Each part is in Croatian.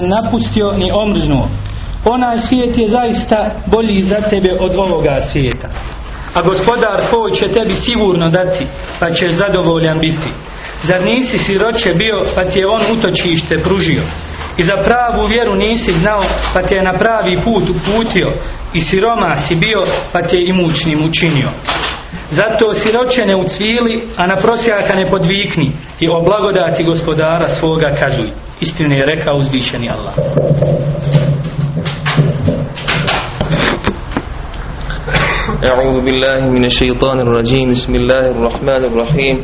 napustio ni omrznuo. Onaj svijet je zaista bolji za tebe od ovoga svijeta. A gospodar tvoj će tebi sigurno dati, pa ćeš zadovoljan biti. Zar nisi siroće bio, pa ti je on utočište pružio? I za pravu vjeru nisi znao, pa te je na pravi put uputio. I siroma si bio, pa te je imućnim učinio. Zato siroće ne ucvili, a na prosjaka ne podvikni i o blagodati gospodara svoga kazuj. Istinu je rekao uzvišeni Allah. أعوذ بالله من الشيطان الرجيم. بسم الله الرحمن الرحيم.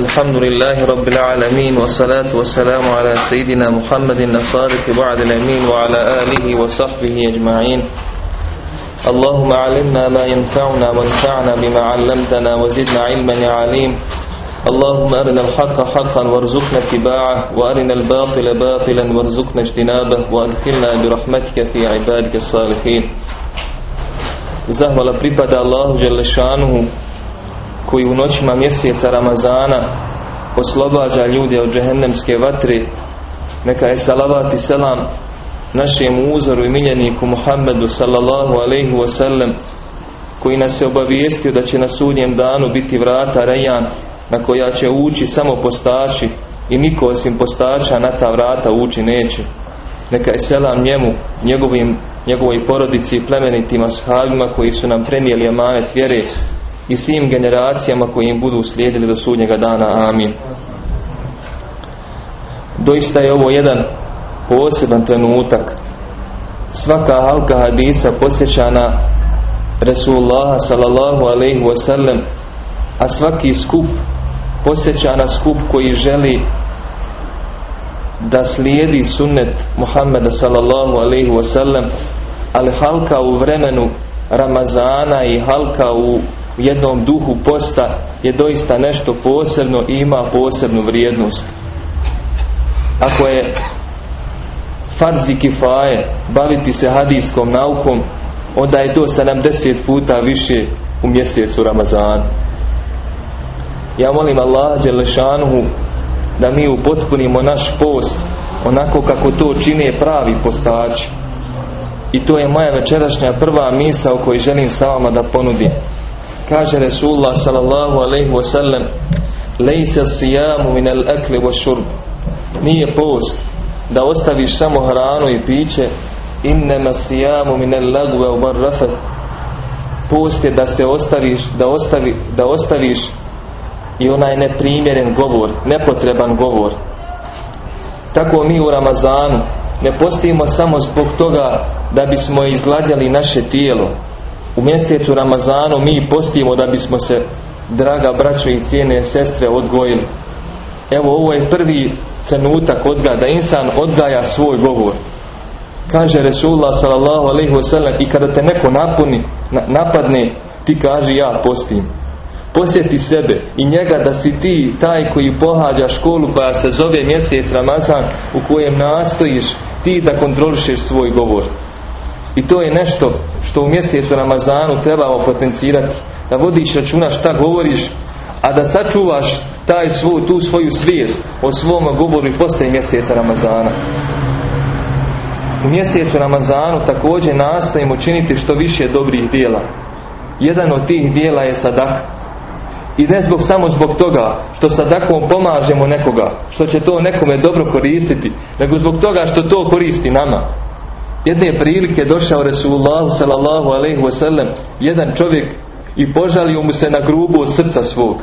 الحمد لله رب العالمين والصلاة والسلام على سيدنا محمد الصادق وعد الأمين وعلى آله وصحبه أجمعين. اللهم علمنا ما ينفعنا وانفعنا بما علمتنا وزدنا علما يا عليم. اللهم أرنا الحق حقا وارزقنا اتباعه وأرنا الباطل باطلا وارزقنا اجتنابه وأدخلنا برحمتك في عبادك الصالحين Zahvala pripada Allahu Đelešanuhu koji u noćima mjeseca Ramazana oslobađa ljude od džehennemske vatre. Neka je salavat i selam našem uzoru i miljeniku Muhammedu sallallahu alaihi wasallam koji nas je obavijestio da će na sudnjem danu biti vrata Rajan na koja će ući samo postači i niko osim postača na ta vrata ući neće. Neka je selam njemu, njegovim njegovoj porodici i plemenitim ashabima koji su nam prenijeli amanet vjere i svim generacijama koji im budu slijedili do sudnjega dana. Amin. Doista je ovo jedan poseban trenutak. Svaka halka hadisa posjeća na Resulullaha sallallahu alaihi wasallam a svaki skup posjeća na skup koji želi da slijedi sunnet Muhammeda sallallahu alaihi wasallam ali halka u vremenu Ramazana i halka u jednom duhu posta je doista nešto posebno i ima posebnu vrijednost. Ako je farzi kifaje baviti se hadijskom naukom onda je to 70 puta više u mjesecu Ramazana. Ja molim Allah Đelešanuhu da mi upotpunimo naš post onako kako to čine pravi postači. I to je moja večerašnja prva misa o kojoj želim sa vama da ponudim. Kaže Resulullah sallallahu alaihi wasallam Lejse sijamu min al akli wa šurb Nije post da ostaviš samo hranu i piće Innema sijamu min al lagve u Post je da se ostaviš da, ostavi, da ostaviš i onaj neprimjeren govor, nepotreban govor. Tako mi u Ramazanu ne postimo samo zbog toga da bismo izgladjali naše tijelo. U mjesecu Ramazanu mi postimo da bismo se, draga braćo i cijene sestre, odgojili. Evo ovo je prvi trenutak odgaja, da insan odgaja svoj govor. Kaže Resulullah sallallahu i kada te neko napuni, napadne, ti kaže ja postim. Posjeti sebe i njega da si ti taj koji pohađa školu koja se zove mjesec Ramazan u kojem nastojiš ti da kontrolišeš svoj govor. I to je nešto što u mjesecu Ramazanu trebamo potencirati. Da vodiš računa šta govoriš, a da sačuvaš taj svoj, tu svoju svijest o svom govoru i poslije mjeseca Ramazana. U mjesecu Ramazanu također nastojimo činiti što više dobrih dijela. Jedan od tih dijela je sadak. I ne zbog samo zbog toga što sadakom pomažemo nekoga, što će to nekome dobro koristiti, nego zbog toga što to koristi nama. Jedne prilike došao Resulullahu sallallahu alaihi wasallam jedan čovjek i požalio mu se na grubu od srca svog.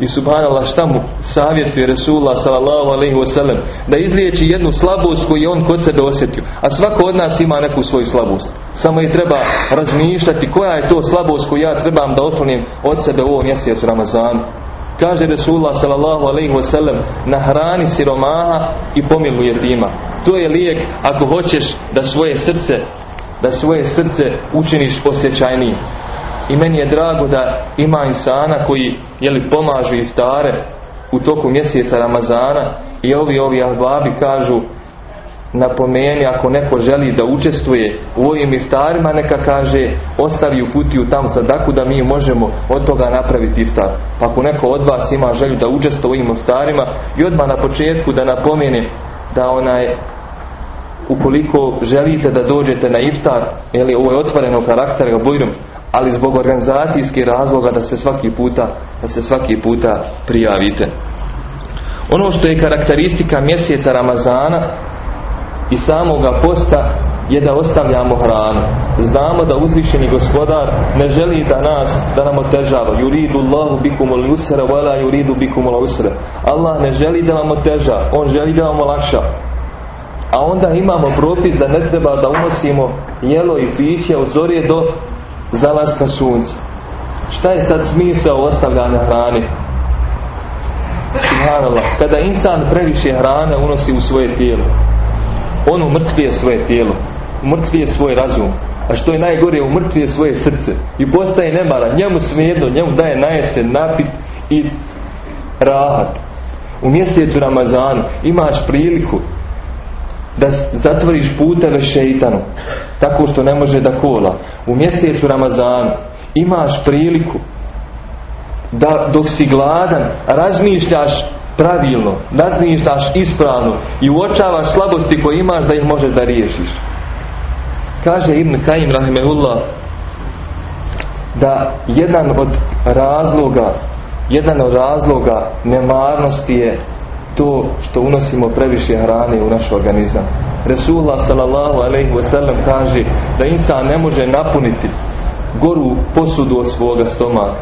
I subhanallah šta mu savjetuje Resulullah sallallahu alaihi wasallam da izliječi jednu slabost koju je on kod sebe osjetio. A svako od nas ima neku svoju slabost. Samo je treba razmišljati koja je to slabost koju ja trebam da otklonim od sebe u ovom mjesecu Ramazanu. Kaže Resulullah sallallahu alaihi wasallam na hrani siromaha i pomilu jetima. To je lijek ako hoćeš da svoje srce da svoje srce učiniš osjećajnijim. I meni je drago da ima insana koji jeli, pomažu iftare u toku mjeseca Ramazana i ovi ovi ahbabi kažu napomeni ako neko želi da učestvuje u ovim iftarima neka kaže ostavi u kutiju tam sadaku da mi možemo od toga napraviti iftar. Pa ako neko od vas ima želju da učestvuje u ovim iftarima i odmah na početku da napomeni da onaj ukoliko želite da dođete na iftar, ili ovo je otvoreno karakter bujrum, ali zbog organizacijskih razloga da se svaki puta, da se svaki puta prijavite. Ono što je karakteristika mjeseca Ramazana i samoga posta je da ostavljamo hranu. Znamo da uzvišeni gospodar ne želi da nas, da nam otežava. Yuridu Allahu bikumul yusra wala yuridu bikumul usra. Allah ne želi da vam oteža, On želi da vam olakša. A onda imamo propis da ne treba da unosimo jelo i piće od zorije do zalaska sunca. Šta je sad smisao ostavljanja hrane? Kada insan previše hrane unosi u svoje tijelo, on umrtvije svoje tijelo umrtvije svoj razum. A što je najgore, umrtvije svoje srce. I postaje nemara. Njemu svejedno, njemu daje najese, napit i rahat. U mjesecu Ramazanu imaš priliku da zatvoriš puteve šeitanu tako što ne može da kola. U mjesecu Ramazanu imaš priliku da dok si gladan razmišljaš pravilno, razmišljaš ispravno i uočavaš slabosti koje imaš da ih možeš da riješiš. Kaže Ibn Kajim Rahimehullah da jedan od razloga jedan od razloga nemarnosti je to što unosimo previše hrane u naš organizam. Resulullah sallallahu alaihi wasallam kaže da insan ne može napuniti goru posudu od svoga stomaka.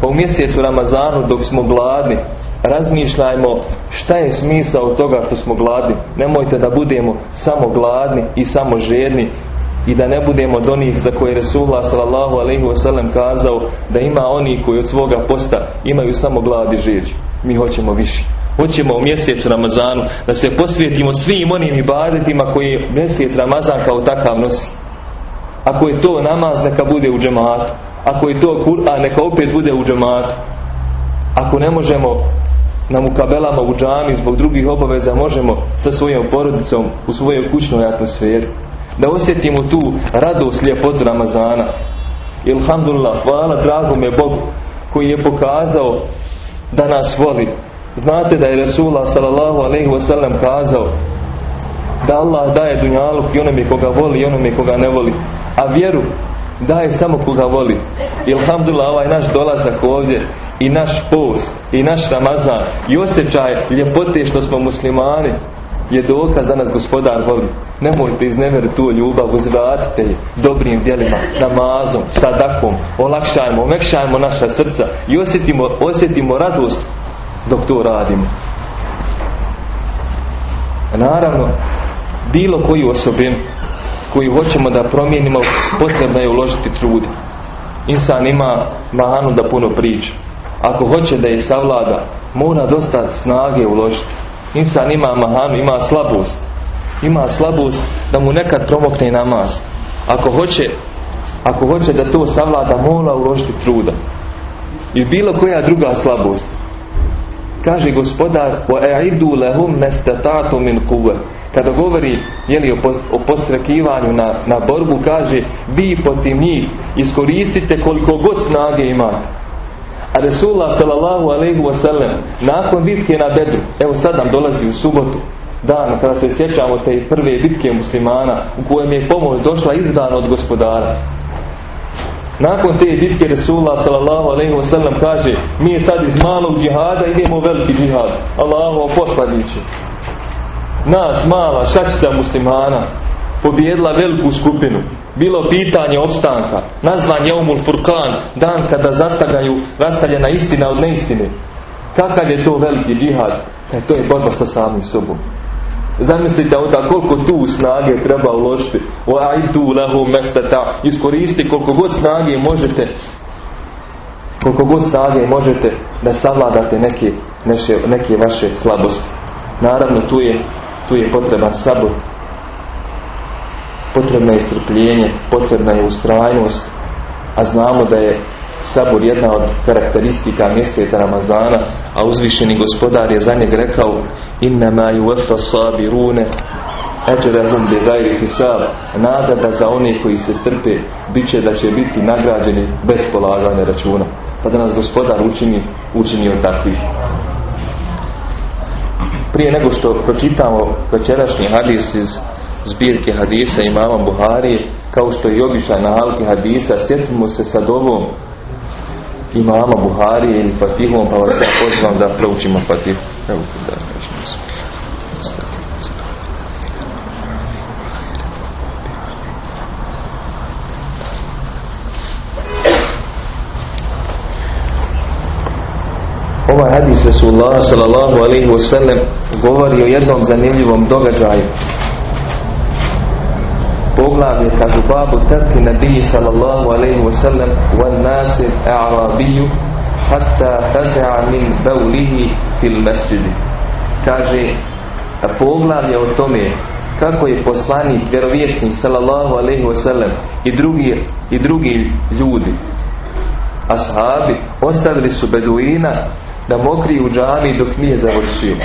Pa u mjesecu Ramazanu dok smo gladni razmišljajmo šta je smisao toga što smo gladni. Nemojte da budemo samo gladni i samo žedni i da ne budemo od onih za koje Resulullah sallallahu alaihi wasallam kazao da ima oni koji od svoga posta imaju samo glad i žeđ. Mi hoćemo više. Hoćemo u mjesecu Ramazanu da se posvijetimo svim onim ibadetima koji mjesec Ramazan kao takav nosi. Ako je to namaz neka bude u džematu. Ako je to Kur'an neka opet bude u džematu. Ako ne možemo na mukabelama u džami zbog drugih obaveza možemo sa svojom porodicom u svojoj kućnoj atmosferi da osjetimo tu radost, ljepotu Ramazana. Ilhamdulillah, hvala dragome Bogu koji je pokazao da nas voli. Znate da je Resulullah sallallahu alaihi wasallam kazao da Allah daje dunjaluk i onome koga voli i onome koga ne voli. A vjeru daje samo koga voli. Ilhamdulillah, ovaj naš dolazak ovdje i naš post i naš Ramazan i osjećaj ljepote što smo muslimani je dokaz da nas gospodar voli. Nemojte iznevjeriti tu ljubav, uzvratite je dobrim djelima, namazom, sadakom, olakšajmo, omekšajmo naša srca i osjetimo, osjetimo radost dok to radimo. Naravno, bilo koju osobinu koju hoćemo da promijenimo, potrebno je uložiti trud. Insan ima manu da puno priča. Ako hoće da je savlada, mora dosta snage uložiti. Insan ima mahanu, ima slabost. Ima slabost da mu nekad promokne namaz. Ako hoće, ako hoće da to savlada, mora uložiti truda. I bilo koja druga slabost. Kaže gospodar وَاَعِدُوا لَهُمْ مَسْتَتَاتُ مِنْ قُوَ Kada govori jeli, o postrekivanju na, na borbu, kaže vi protiv njih iskoristite koliko god snage imate. A Resulullah sallallahu alaihi wasallam nakon bitke na Bedru, evo sad nam dolazi u subotu, dan kada se sjećamo te prve bitke muslimana u kojem je pomoć došla izdana od gospodara. Nakon te bitke Resulullah sallallahu alaihi kaže mi sad iz malog džihada idemo u veliki džihad. Allahu poslaniće. Nas mala šačica muslimana pobjedila veliku skupinu. Bilo pitanje opstanka. Nazvan je Umul Furkan. Dan kada zastagaju rastavljena istina od neistine. Kakav je to veliki džihad? E, to je borba sa samim sobom. Zamislite onda koliko tu snage treba uložiti. tu lahu mestata. Iskoristi koliko god snage možete koliko god snage možete da savladate neke, neke vaše slabosti. Naravno tu je, tu je potreban sabor. Potrebno je strpljenje, potrebna je ustrajnost, a znamo da je sabor jedna od karakteristika mjeseca Ramazana, a uzvišeni gospodar je za njeg rekao innama yuwaffa sabirune ajrahum bi ghairi hisab. Nagrada za one koji se strpe bit će da će biti nagrađeni bez polaganja računa. Pa da nas gospodar učini učini od takvih. Prije nego što pročitamo večerašnji hadis iz zbirke hadisa imama Buharije kao što je i običaj na halki hadisa sjetimo se sad ovom imama Buharije ili Fatihom pa vas ja pozivam da proučimo Fatihu. Evo da Ovaj hadis Rasulullah sallallahu alaihi wasallam govori o jednom zanimljivom događaju. Poglavlje kažu babu tati nabiji sallallahu alaihi wasallam wa nasir a'rabiju hatta faza'a min baulihi fil masjidi. Kaže poglavlje o tome kako je poslanik, vjerovjesnik sallallahu alaihi wasallam i drugi, i drugi ljudi ashabi ostavili su beduina da mokri u džami dok nije završio.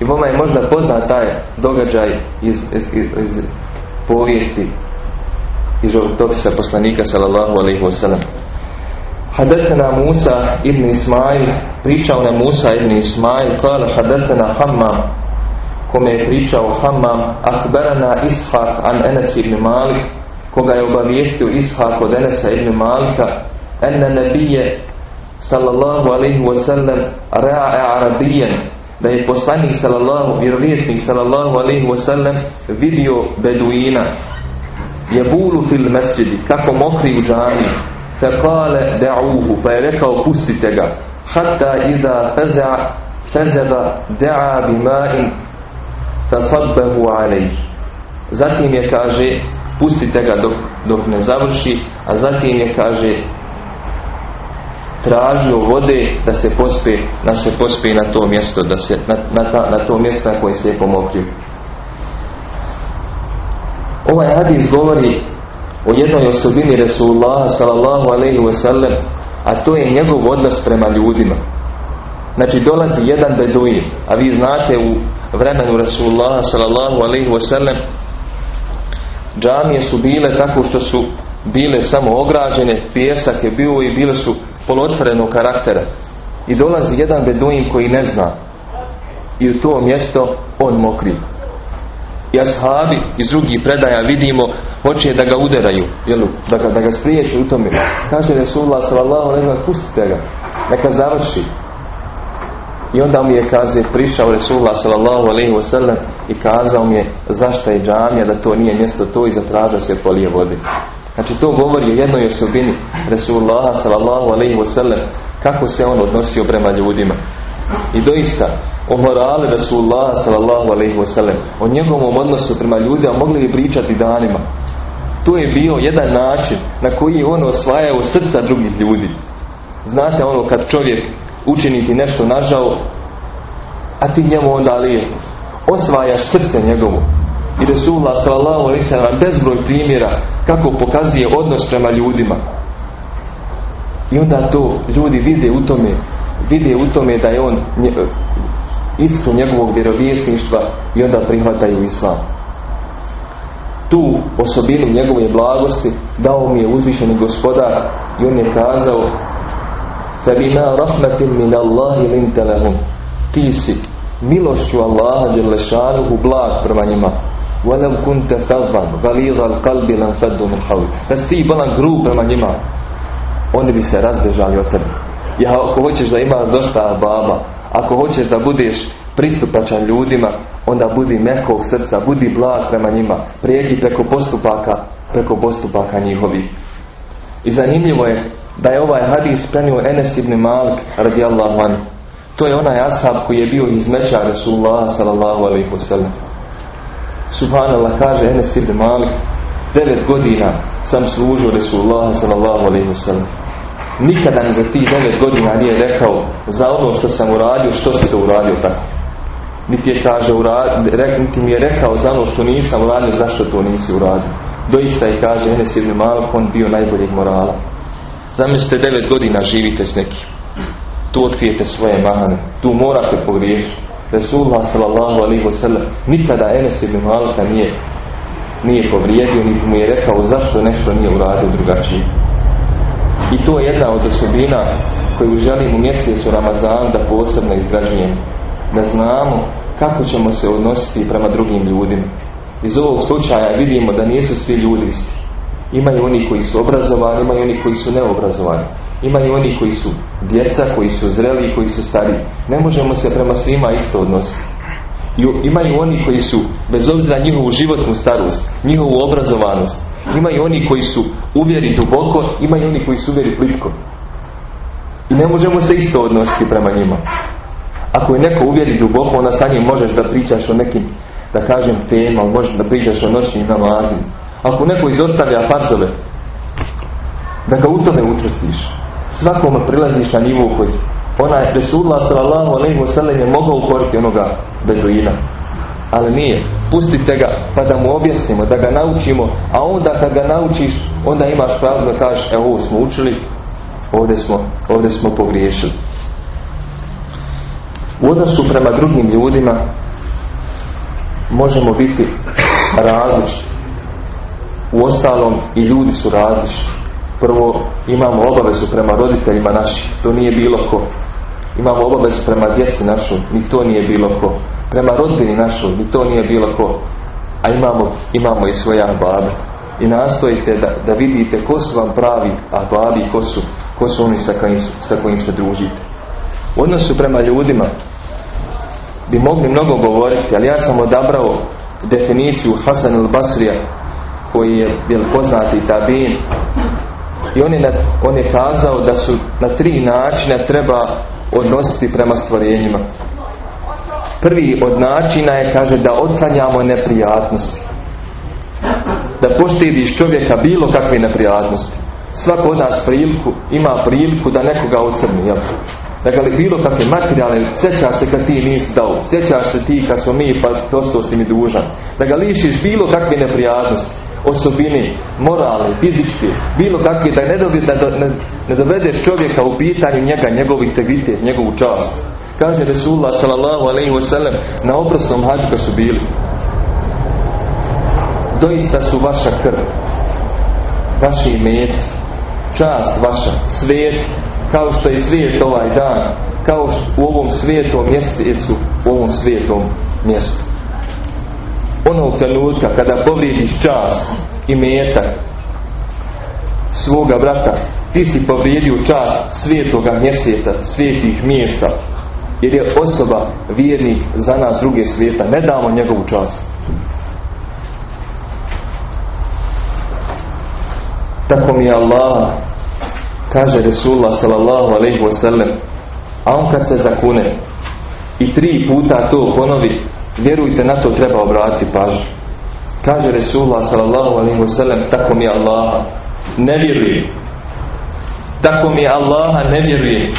I vama je možda poznat taj događaj iz, iz, iz povijesti iz životopisa poslanika sallallahu alaihi wasallam. حدثنا موسى ابن إسماعيل pričao na Musa ibn Ismail قال حدثنا حمام kome je pričao Hammam akbarana Ishak an Enes ibn Malik koga je obavijestio Ishak od Enesa ibn Malika ena nabije sallallahu alaihi wasallam ra'a arabijan da je poslanik sallallahu vjerovjesnik sallallahu alaihi wasallam vidio beduina je bulu fil mesjidi kako mokri u džami fe kale da'uhu pa je rekao pustite ga hatta iza feza fezeba da'a bima'in tasadbahu alaihi zatim je kaže pustite ga dok, dok ne završi a zatim je kaže tražio vode da se pospe, da se pospe na to mjesto, da se, na, na, ta, na to mjesto koje se je pomokrio. Ovaj hadis govori o jednoj osobini Resulullah sallallahu alaihi wasallam, a to je njegov odnos prema ljudima. Znači dolazi jedan beduin, a vi znate u vremenu Resulullah sallallahu alaihi wasallam džamije su bile tako što su bile samo ograđene, pjesak je bio i bile su polotvorenog karaktera. I dolazi jedan beduin koji ne zna. I u to mjesto on mokri. I ashabi iz drugih predaja vidimo hoće da ga uderaju, jelu, da ga, da ga spriječi u tome. Kaže Resulullah sallallahu ve pustite ga, neka završi. I onda mi je kaže prišao Resulullah sallallahu alejhi ve sellem i kazao mi je zašto je džamija da to nije mjesto to i zatraža se polije vode. Znači to govori o jednoj osobini Resulullah sallallahu alaihi wasallam kako se on odnosio prema ljudima. I doista o morale Resulullah sallallahu alaihi wasallam o njegovom odnosu prema ljudima mogli bi pričati danima. To je bio jedan način na koji on osvajao srca drugih ljudi. Znate ono kad čovjek učini nešto nažao a ti njemu onda lijepo osvajaš srce njegovo i Resulullah sallallahu alaihi sallam bezbroj primjera kako pokazuje odnos prema ljudima i onda to ljudi vide u tome vide u tome da je on iskru njegovog vjerovjesništva i onda prihvataju islam tu osobinu njegove blagosti dao mi je uzvišeni gospodar i on je kazao فَبِمَا رَحْمَةٍ مِنَ اللَّهِ لِنْتَ لَهُمْ Ti si milošću Allaha Đelešanuhu blag prema njima وَلَوْ كُنْتَ فَضًّا غَلِيظَ الْقَلْبِ لَنْ فَدُّ مِنْ حَوْلِ Da si ti bolan grub prema njima oni bi se razbežali od tebe ja ako hoćeš da imaš dosta baba ako hoćeš da budeš pristupačan ljudima onda budi mekog srca budi blag prema njima prijeđi preko postupaka preko postupaka njihovih i zanimljivo je da je ovaj hadis prenio Enes ibn Malik radijallahu anhu to je onaj ashab koji je bio izmeća Resulullah sallallahu alaihi wasallam Subhanallah kaže Enes ibn Malik devet godina sam služio Resulullah sallallahu alaihi wasallam nikada mi za tih devet godina nije rekao za ono što sam uradio što si to uradio tako. Niti je kaže uradio, niti mi je rekao za ono što nisam uradio zašto to nisi uradio. Doista je kaže Enes ibn Malik on bio najboljeg morala. Zamislite devet godina živite s nekim. Tu otkrijete svoje mahane. Tu morate pogriješiti Resulullah sallallahu alaihi wasallam nikada Enes ibn Malika nije nije povrijedio niti mu je rekao zašto nešto nije uradio drugačije i to je jedna od osobina koju želim u mjesecu Ramazan da posebno izražujem da znamo kako ćemo se odnositi prema drugim ljudima iz ovog slučaja vidimo da nisu svi ljudi isti. Imaju oni koji su obrazovani, imaju oni koji su neobrazovani. Imaju oni koji su djeca, koji su zreli i koji su stariji. Ne možemo se prema svima isto odnositi. Imaju oni koji su, bez obzira njihovu životnu starost, njihovu obrazovanost, imaju oni koji su uvjeri duboko, imaju oni koji su uvjeri plitko. I ne možemo se isto odnositi prema njima. Ako je neko uvjeri duboko, onda sa njim možeš da pričaš o nekim, da kažem, tema, možeš da pričaš o noćnim namazima. Ako neko izostavlja farzove, da ga u tome. Svakome prilaziš na nivou koji onaj Resulullah sallallahu alaihi wa je mogao ukoriti onoga beduina. Ali nije. Pustite ga pa da mu objasnimo, da ga naučimo, a onda kad ga naučiš, onda imaš pravo da kažeš, evo ovo smo učili, ovdje smo, ovdje smo pogriješili. U odnosu prema drugim ljudima možemo biti različiti. Ostalom i ljudi su različiti. Prvo imamo obavezu prema roditeljima naših, to nije bilo ko. Imamo obavezu prema djeci našoj, ni to nije bilo ko. Prema rodbini našoj, ni to nije bilo ko. A imamo, imamo i svoja babe. I nastojite da, da vidite ko su vam pravi babi i ko su, ko su oni sa kojim, sa kojim se družite. U odnosu prema ljudima bi mogli mnogo govoriti, ali ja sam odabrao definiciju Hasan al-Basrija koji je bil poznati tabin i on je, on je kazao da su na tri načina treba odnositi prema stvorenjima. Prvi od načina je, kaže, da otklanjamo neprijatnosti. Da poštediš čovjeka bilo kakve neprijatnosti. Svako od nas priliku, ima priliku da nekoga ocrni. Jel? Da ga bilo kakve materijalne, sjećaš se kad ti nisi dao, sjećaš se ti kad smo mi pa ostao si mi dužan. Da ga lišiš bilo kakve neprijatnosti osobini, moralne, fizičke, bilo kakve, da ne, da, ne, dovedeš čovjeka u pitanju njega, njegov integritet, njegovu čast. Kaže Resulullah sallallahu alaihi wasallam na oprosnom hađu su bili. Doista su vaša krv, vaši imeci, čast vaša, svijet, kao što je svijet ovaj dan, kao što u ovom svijetom mjesecu, u ovom svijetom mjestu. Onog trenutka kada povrijediš čast i metak svoga brata, ti si povrijedio čast svijetoga mjeseca, svijetih mjesta, jer je osoba vjernik za nas druge svijeta. Ne damo njegovu čast. Tako mi je Allah, kaže Resulullah sallallahu alaihi wasallam, a on kad se zakune i tri puta to ponovi, vjerujte na to treba obratiti pažnju. Kaže Resulullah sallallahu alaihi wasallam, tako mi je Allah, ne vjeruje. Tako mi Allaha ne vjeruje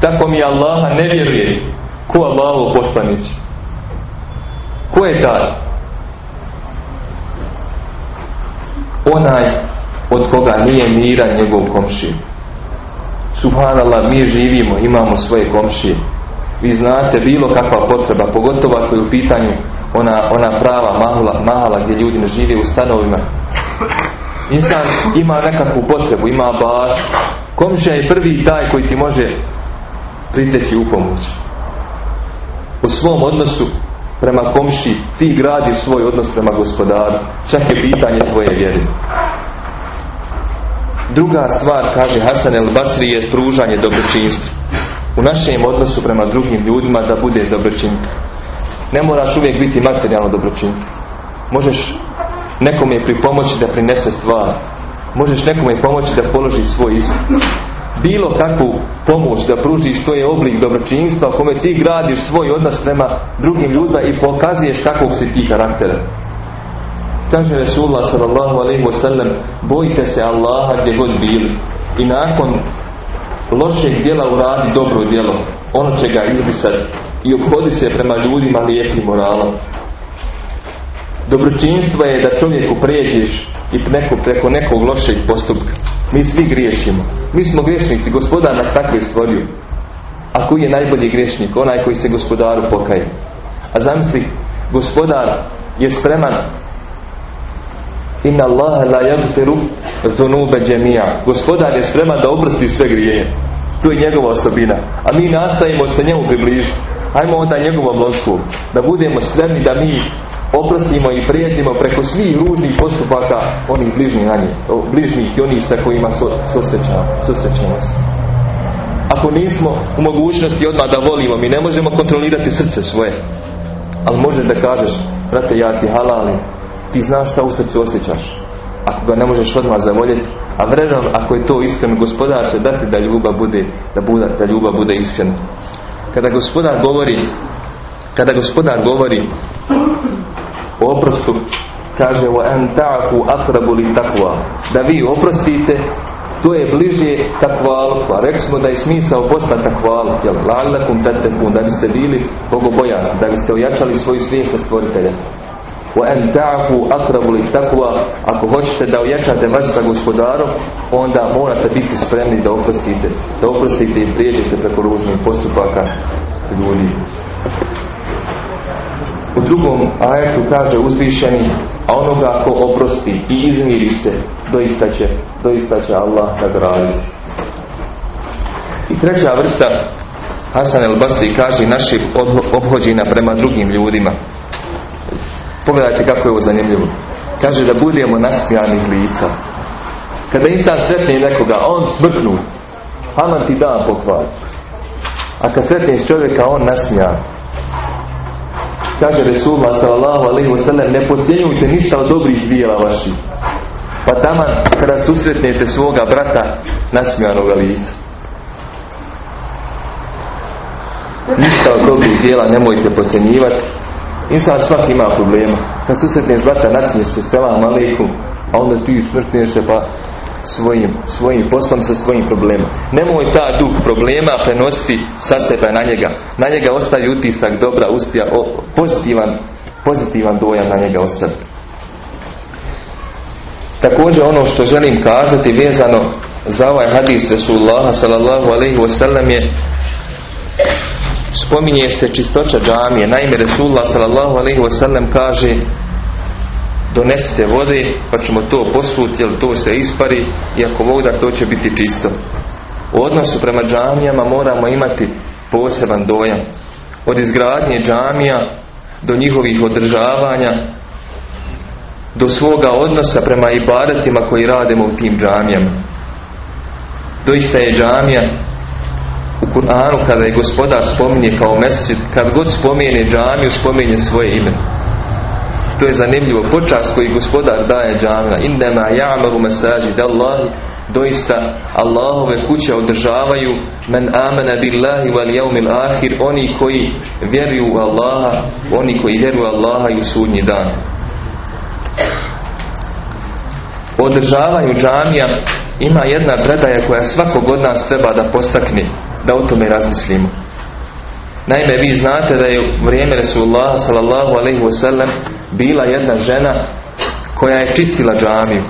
tako mi Allaha ne vjeruje. Ko Allahu poslanić? Ko je taj? Onaj od koga nije mira njegov komšije. Subhanallah, mi živimo, imamo svoje komšije. Vi znate bilo kakva potreba, pogotovo ako je u pitanju ona, ona prava mahala, mahala gdje ljudi ne žive u stanovima. Insan ima nekakvu potrebu, ima baš. Komšija je prvi taj koji ti može priteći u pomoć. U svom odnosu prema komši ti gradiš svoj odnos prema gospodaru. Čak je pitanje tvoje vjere. Druga stvar, kaže Hasan el Basri, je pružanje dobročinstva. U našem odnosu prema drugim ljudima da bude dobročin. Ne moraš uvijek biti materijalno dobročin. Možeš nekome pripomoći da prinese stvar. Možeš nekome pomoći da položi svoj ispit bilo kakvu pomoć da pružiš, to je oblik dobročinstva u kome ti gradiš svoj odnos prema drugim ljudima i pokazuješ kakvog si ti karaktera. Kaže Resulullah sallallahu alaihi wasallam bojite se Allaha gdje god bili i nakon lošeg djela uradi dobro djelo. Ono će ga izbisati i obhodi se prema ljudima lijepim moralom. Dobročinstvo je da čovjeku prijeđeš i neko, preko nekog lošeg postupka. Mi svi griješimo. Mi smo griješnici. Gospodar nas tako je stvorio. A koji je najbolji griješnik? Onaj koji se gospodaru pokaje. A zamisli, gospodar je spreman Inna Allaha la yagfiru dhunube džemija. Gospodar je spreman da obrsti sve grije. To je njegova osobina. A mi nastajemo se njemu približiti. Ajmo onda njegovom ložku. Da budemo spremni da mi oprostimo i prijeđimo preko svih ružnih postupaka onih bližnjih na nje, bližnjih i onih sa kojima susrećamo se. Ako nismo u mogućnosti odmah da volimo, mi ne možemo kontrolirati srce svoje. Ali može da kažeš, brate, ja ti halalim, ti znaš šta u srcu osjećaš. Ako ga ne možeš odmah zavoljeti, a vrežam ako je to iskreno, gospodar će dati da ljubav bude, da, buda, da ljubav bude iskrena. Kada gospodar govori, kada gospodar govori o oprostu, kaže da vi oprostite to je bliže takva pa rekli smo da je smisao posta takvalku, jel, da biste bili bojas da biste ojačali svoju svijest stvoritelja وَأَنْ تَعْفُوا أَقْرَبُ لِتَقْوَا Ako hoćete da ojačate vas sa gospodarom, onda morate biti spremni da oprostite. Da oprostite i prijeđete preko ružnih postupaka ljudi. U drugom ajetu kaže uzvišeni, a onoga ko oprosti i izmiri se, doista će, doista će Allah nagraditi. I treća vrsta, Hasan el Basri kaže naših obhođina prema drugim ljudima. Pogledajte kako je ovo zanimljivo. Kaže da budemo nasmijanih lica. Kada insan sretne nekoga, on smrknu. Haman ti da pohval. A kad sretneš čovjeka, on nasmijan. Kaže Resulullah sallallahu alaihi wasallam ne pocijenjujte ništa od dobrih dijela vaših. Pa taman kada susretnete svoga brata nasmijanoga lica. Ništa od dobrih dijela nemojte pocijenjivati. Insan svaki ima problema. Kad susretneš brata nasmiješ se selam alaikum, a onda ti smrtneš se pa svojim, svojim poslom sa svojim problemom. Nemoj ta duh problema prenositi sa sebe na njega. Na njega ostaje utisak dobra, uspija, pozitivan, pozitivan dojam na njega ostaje. Također ono što želim kazati vezano za ovaj hadis Rasulullah sallallahu alaihi wasallam je spominje se čistoća džamije. Naime Rasulullah sallallahu alaihi wasallam kaže donesite vode pa ćemo to posuti jer to se ispari i ako voda to će biti čisto. U odnosu prema džamijama moramo imati poseban dojam. Od izgradnje džamija do njihovih održavanja do svoga odnosa prema ibadetima koji radimo u tim džamijama. Doista je džamija Kur'anu kada je gospodar spominje kao mesečit, kad god spomene džamiju, spominje svoje ime. To je zanimljivo. Počas koji gospodar daje džamija. Innema ja'maru masajid Allah. Doista Allahove kuće održavaju men amana billahi wal yawmil ahir. Oni koji vjeruju u Allaha. Oni koji vjeruju u Allaha i u sudnji dan. održavanju džamija ima jedna predaja koja svakog od nas treba da postakne da o tome razmislimo. Naime, vi znate da je u vrijeme Resulullah sallallahu alaihi wasallam bila jedna žena koja je čistila džamiju.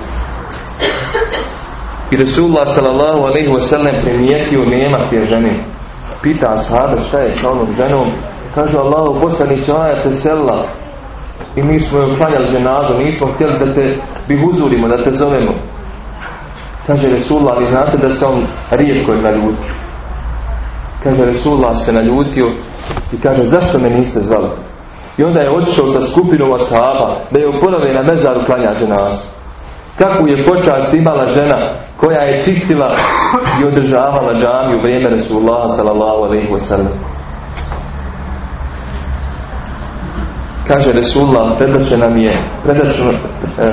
I Resulullah sallallahu alaihi wasallam primijetio nema te žene. Pita ashabe šta je sa onom ženom. Kaže Allah, poslaniće, ona je presela. I mi smo joj klanjali ženazu, nismo htjeli da te bihuzurimo, da te zovemo. Kaže Resulullah, vi znate da se on rijetko je naljutio. Kaže Resulullah se naljutio i kaže zašto me niste zvali? I onda je otišao sa skupinom ashaba da je uporave na mezaru klanja dženazu. Kakvu je počast imala žena koja je čistila i održavala u vrijeme Resulullah sallallahu alaihi wasallam. Kaže Resulullah, predočena mi je,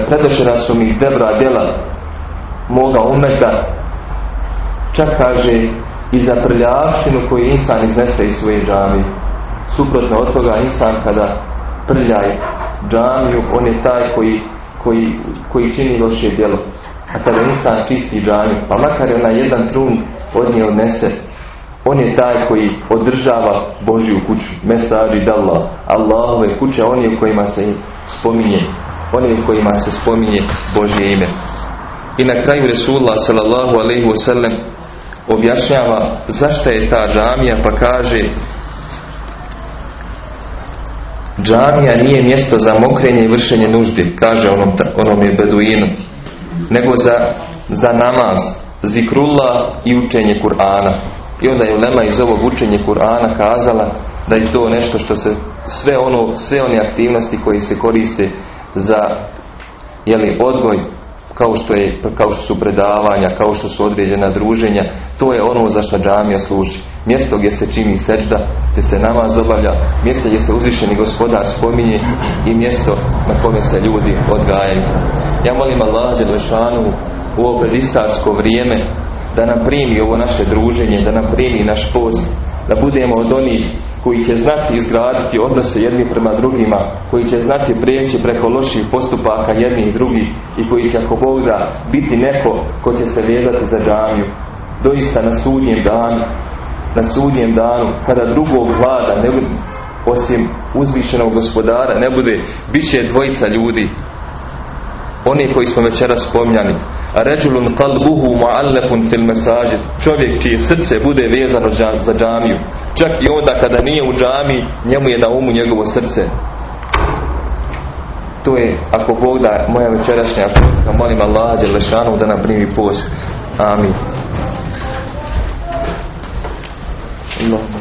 predočena su mi debra djela moga umeta, čak kaže i za prljavštinu koju insan iznese iz svoje džamije. Suprotno od toga insan kada prljaj džamiju, on je taj koji, koji, koji čini loše djelo. A kada insan čisti džamiju, pa makar je na jedan trun od nje odnese, on je taj koji održava Božju kuću. Mesađi dalla. Allahove kuće, oni u kojima se spominje. Oni u kojima se spominje Božje ime. I na kraju Resulullah sallallahu alaihi wasallam objašnjava zašto je ta džamija pa kaže džamija nije mjesto za mokrenje i vršenje nuždi kaže onom, onom je beduinu nego za, za namaz zikrullah i učenje Kur'ana. I onda je Ulema iz ovog učenje Kur'ana kazala da je to nešto što se sve, ono, sve one aktivnosti koje se koriste za jeli, odgoj kao što, je, kao što su predavanja, kao što su određena druženja, to je ono za što džamija služi. Mjesto gdje se čini seđda, gdje se namaz obavlja, mjesto gdje se uzvišeni gospodar spominje i mjesto na kome se ljudi odgajaju. Ja molim Allah Đelešanu u ovo predistarsko vrijeme da nam primi ovo naše druženje, da nam primi naš post, da budemo od onih koji će znati izgraditi odnose jedni prema drugima, koji će znati prijeći preko loših postupaka jedni i drugi i koji će ako Bog da biti neko ko će se vezati za džamiju. Doista na sudnjem danu, na sudnjem danu, kada drugog vlada ne bude, osim uzvišenog gospodara, ne bude, će dvojica ljudi. Oni koji smo večeras spominjali, Ređulun kalbuhu mu'allakun fil mesađid. Čovjek čije srce bude vezano za džamiju. Čak i onda kada nije u džami, njemu je na umu njegovo srce. To je, ako Bog da, moja večerašnja poruka. Molim Allah, Đelešanu, da nam primi post. Amin. Allahumma